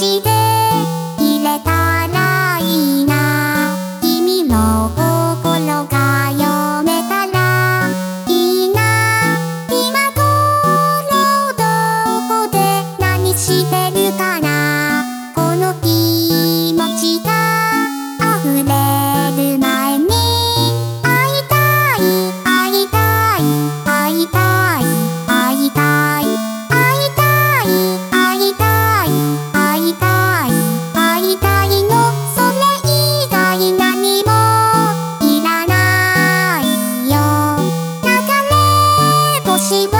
して入れたらいいな。君の心が読めたらいいな。今頃どこで何して希望。